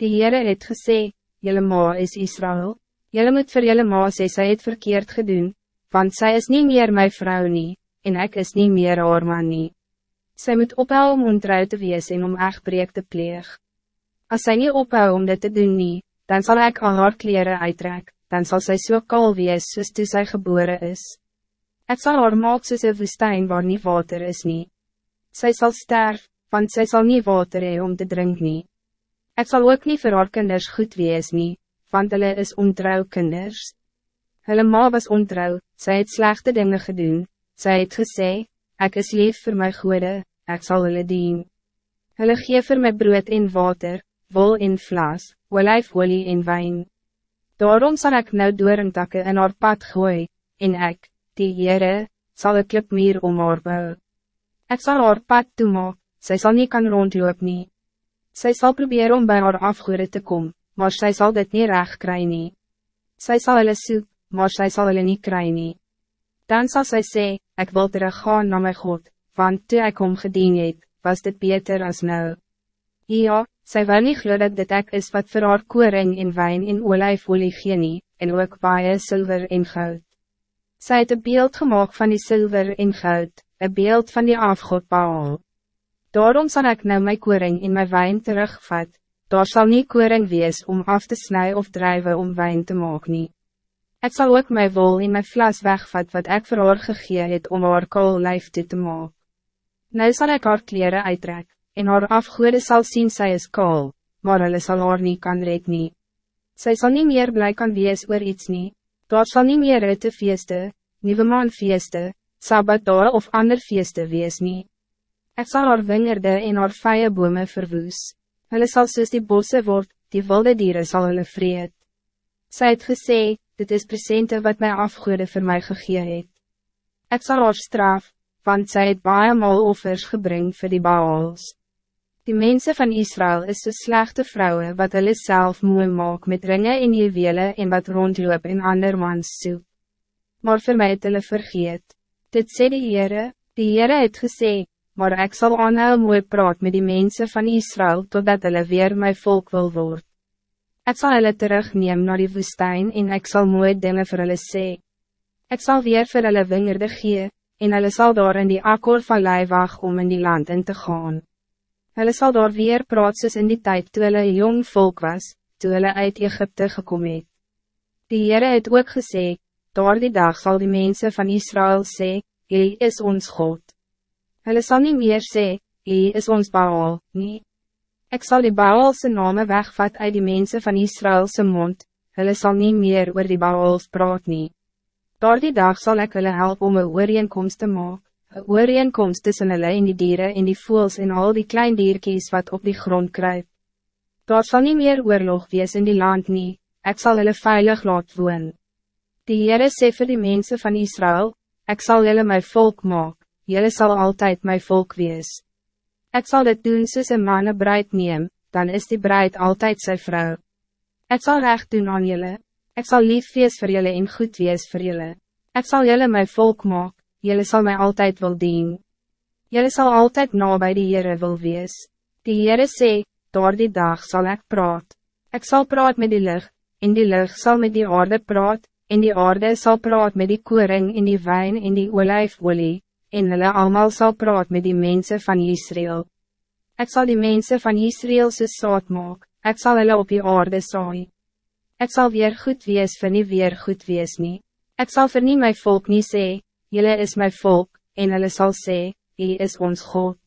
Die Heere het gesê, Jelle ma is Israël, Jelle moet vir jelle ma sê, sy het verkeerd gedoen, want zij is niet meer mijn vrouw nie, en ik is niet meer haar man nie. Sy moet ophou om ontrouw te wees en om echtbreek te pleeg. Als zij niet ophou om dit te doen nie, dan zal ik al haar kleren uittrek, dan zal zij so kal wees soos toe sy gebore is. Ik zal haar maak soos een woestijn waar niet water is nie. Sy sal sterf, want sy sal nie water hee om te drinken. nie. Ek sal ook nie vir haar kinders goed wees nie, want hulle is ontrouw kinders. Hulle ma was ontrouw, sy het slechte dingen gedoen, sy het gesê, ek is lief vir my goede, ek sal hulle dien. Hulle gee vir my brood en water, wol en vlas, olijfolie en wijn. Daarom zal ik nou doorentakke in haar pad gooi, en ik, die Heere, sal een klipmeer om haar bou. Ek sal haar pad toemaak, sy sal nie kan rondloop nie. Sy sal probeer om bij haar afgoede te komen, maar sy sal dit nie recht kry nie. Sy sal hulle soek, maar sy sal hulle nie kry nie. Dan zal sy sê, ek wil teruggaan na my God, want toe ek om gedien het, was dit beter als nou. Ja, sy wil nie glo dat dit ek is wat vir haar koring en wijn en olijfolie gee nie, en ook baie zilver en goud. Sy het een beeld gemaakt van die zilver en goud, een beeld van die afgod Baal. Daarom zal ik nou mijn koring in mijn wijn terugvat, daar zal niet koring wees om af te snijden of drijven om wijn te maken. Ik zal ook mijn wol in mijn vlas wegvat wat ik voor haar gegee het om haar kool lijf te maken. Nou zal ik haar kleren uittrek, en haar afgoede zal zien zij is kool, maar hulle sal haar nie kan red nie. Sy sal nie meer blij kan wees oor iets nie, daar sal nie meer ritte feeste, nieuwe maanfeeste, sabbatdae of ander feeste wees nie. Ek sal haar wingerde en haar vye bome verwoes, hulle sal soos die bosse word, die wilde dieren sal hulle vreed. Sy het gesê, dit is presente wat my afgoede voor mij gegee het. Ek sal haar straf, want sy het baie mal offers gebring vir die Baals. Die mensen van Israël is so slechte vrouwen wat hulle self mooi maak met ringen en juwele en wat rondloop in ander mans soep. Maar voor mij het hulle vergeet. Dit sê die Heere, die Heere het gesê, maar ik zal aanhou mooi praat met die mensen van Israël totdat hulle weer mijn volk wil worden. Ik zal hulle terugneem naar die woestijn en ik zal mooi dingen voor hulle sê. Ik zal weer voor hulle wingerde gee, en hulle sal daar in die akkoord van wag om in die land in te gaan. Hulle sal daar weer praat soos in die tijd toe hulle jong volk was, toe hulle uit Egypte gekom het. Die Heere het ook gesê, daar die dag zal die mensen van Israël sê, Hy is ons God. Hulle sal nie meer sê, Hy is ons Baal, nie. Ik zal die Baalse name wegvat uit die mensen van Israëlse mond, hulle sal nie meer oor die Baals praat nie. Daar die dag zal ik hulle help om een ooreenkomst te maak, een ooreenkomst tussen hulle en die dieren en die voels en al die klein dierkies wat op die grond kruip. Daar zal niet meer oorlog wees in die land nie, ek sal hulle veilig laat woon. Die Heere sê vir die mensen van Israël, ik zal jullie mijn volk maak, jullie zal altijd mijn volk wees. Ik zal dit doen soos een man een bruid neem, dan is die bruid altijd zijn vrouw. Ik zal recht doen aan jullie. Ik zal lief wees voor jullie en goed wees voor jullie. Ik zal jullie mijn volk maak, jullie zal mij altijd wil dien. Jullie zal altijd na bij die Heere wil wees. Die Heere sê, door die dag zal ik praat. Ik zal praat met die lucht, en die lucht zal met die aarde praat, en die aarde zal praat met die koring en die wijn en die olijfolie en hulle allemaal zal praat met die mensen van Israël. Ik zal die mensen van Israël se saad maak, ek sal hulle op die aarde saai. Ek sal weer goed wees vir nie weer goed wees nie. Ek sal vir nie my volk nie sê, jylle is my volk, en hulle sal sê, hy is ons God.